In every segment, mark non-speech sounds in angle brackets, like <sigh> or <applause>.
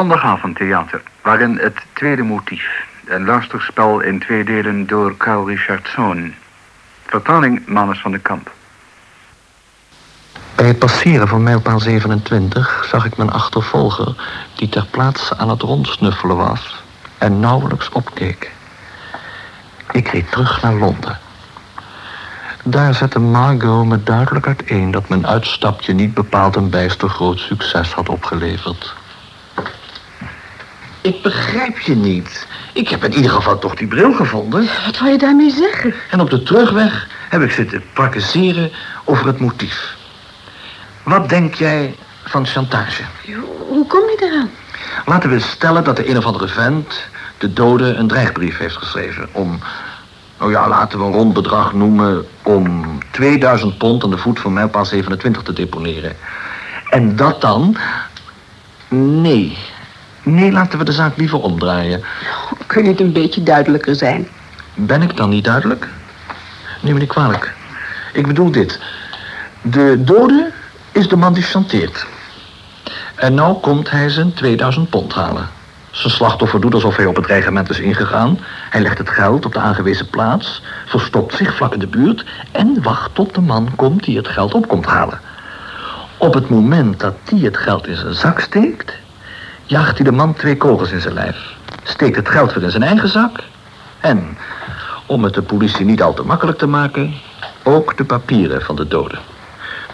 Zondagavondtheater, waarin het tweede motief. Een luisterspel in twee delen door Carl Richardson. Vertaling Manus van de Kamp. Bij het passeren van mijlpaal 27 zag ik mijn achtervolger... die ter plaatse aan het rondsnuffelen was en nauwelijks opkeek. Ik reed terug naar Londen. Daar zette Margot me duidelijk uiteen... dat mijn uitstapje niet bepaald een bijster groot succes had opgeleverd. Ik begrijp je niet. Ik heb in ieder geval toch die bril gevonden. Wat wil je daarmee zeggen? En op de terugweg heb ik zitten praktiseren over het motief. Wat denk jij van chantage? Hoe kom je eraan? Laten we stellen dat de een of andere vent... de dode een dreigbrief heeft geschreven om... nou ja, laten we een rond bedrag noemen... om 2000 pond aan de voet van mijlpaal 27 te deponeren. En dat dan... Nee. Nee, laten we de zaak liever omdraaien. Kun je het een beetje duidelijker zijn? Ben ik dan niet duidelijk? Neem me niet kwalijk. Ik bedoel dit. De dode is de man die chanteert. En nou komt hij zijn 2000 pond halen. Zijn slachtoffer doet alsof hij op het reglement is ingegaan. Hij legt het geld op de aangewezen plaats, verstopt zich vlak in de buurt en wacht tot de man komt die het geld op komt halen. Op het moment dat die het geld in zijn zak steekt, jaagt hij de man twee kogels in zijn lijf. Steekt het geld weer in zijn eigen zak. En, om het de politie niet al te makkelijk te maken, ook de papieren van de dode.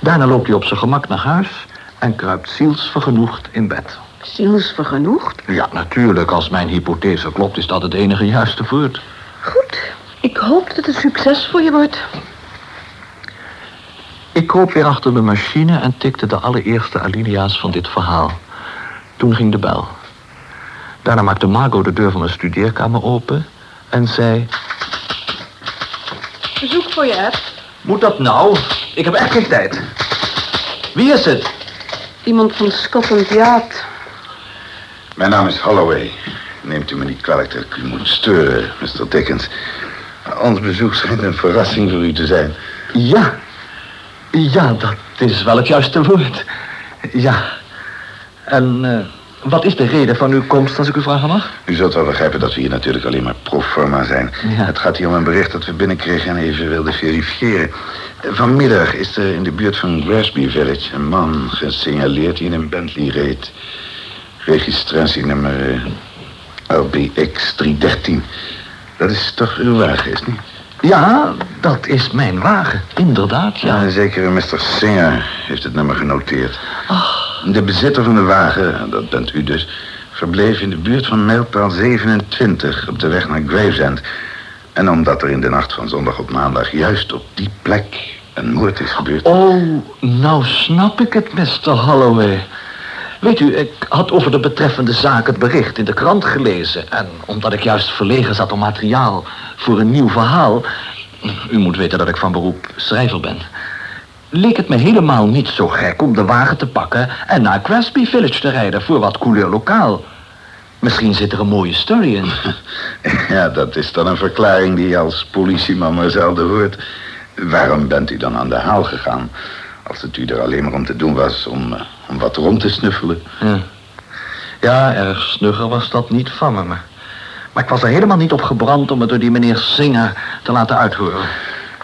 Daarna loopt hij op zijn gemak naar huis en kruipt zielsvergenoegd in bed. Zielsvergenoegd? Ja, natuurlijk. Als mijn hypothese klopt, is dat het enige juiste voort. Goed. Ik hoop dat het succes voor je wordt. Ik kroop weer achter de machine en tikte de allereerste alinea's van dit verhaal. Toen ging de bel. Daarna maakte Margot de deur van mijn studeerkamer open en zei... Bezoek voor je, Ed. Moet dat nou? Ik heb echt geen tijd. Wie is het? Iemand van Scotland Yard. Mijn naam is Holloway. Neemt u me niet kwalijk dat ik u moet steuren, Mr. Dickens. Ons bezoek schijnt een verrassing voor u te zijn. Ja. Ja, dat is wel het juiste woord. Ja. En uh, wat is de reden van uw komst, als ik u vragen mag? U zult wel begrijpen dat we hier natuurlijk alleen maar pro forma zijn. Ja. Het gaat hier om een bericht dat we binnenkregen en even wilden verifiëren. Vanmiddag is er in de buurt van Grasby Village een man gesignaleerd die in een Bentley reed. Registratienummer uh, LBX 313. Dat is toch uw wagen, is niet? Ja, dat is mijn wagen. Inderdaad, ja. ja zekere Mr. Singer heeft het nummer genoteerd. Ach. De bezitter van de wagen, dat bent u dus... verbleef in de buurt van mijlpaal 27 op de weg naar Gravesend. En omdat er in de nacht van zondag op maandag... juist op die plek een moord is gebeurd... Oh, nou snap ik het, Mr. Holloway. Weet u, ik had over de betreffende zaak het bericht in de krant gelezen. En omdat ik juist verlegen zat om materiaal voor een nieuw verhaal... U moet weten dat ik van beroep schrijver ben... leek het me helemaal niet zo gek om de wagen te pakken... en naar Crasby Village te rijden voor wat couleur lokaal. Misschien zit er een mooie story in. <laughs> Ja, dat is dan een verklaring die je als politieman maar zelden hoort. Waarom bent u dan aan de haal gegaan? Als het u er alleen maar om te doen was om, uh, om wat rond te snuffelen. Ja. ja, erg snugger was dat niet van me. Maar, maar ik was er helemaal niet op gebrand om het door die meneer Singer te laten uithoren.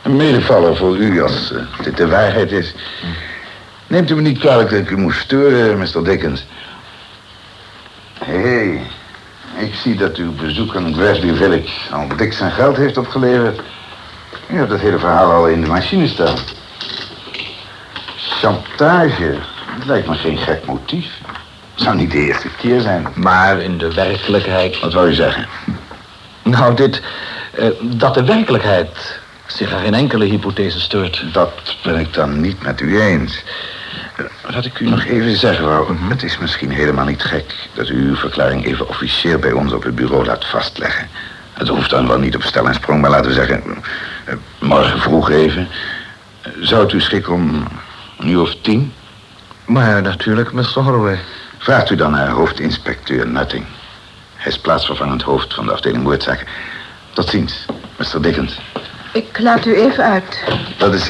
Een medevaller voor u als uh, dit de waarheid is. Neemt u me niet kwalijk dat ik u moest steuren, Mr. Dickens. Hé, hey, ik zie dat uw bezoek aan Grasby Village al dik zijn geld heeft opgeleverd. U hebt het hele verhaal al in de machine staan. Chantage, dat lijkt me geen gek motief. Zou niet de eerste keer zijn. Maar in de werkelijkheid... Wat wou u zeggen? Nou, dit... Uh, dat de werkelijkheid zich aan geen enkele hypothese steurt. Dat ben ik dan niet met u eens. Laat ik u nog even zeggen, wou. Het is misschien helemaal niet gek dat u uw verklaring even officieel bij ons op het bureau laat vastleggen. Het hoeft dan wel niet op stel en sprong, maar laten we zeggen... Uh, morgen vroeg even. Zou het u schikken om een uur of tien? Maar natuurlijk, Mr. Holloway. Vraagt u dan naar hoofdinspecteur Nutting. Hij is plaatsvervangend hoofd van de afdeling moordzaken. Tot ziens, Mr. Dickens. Ik laat u even uit. Dat is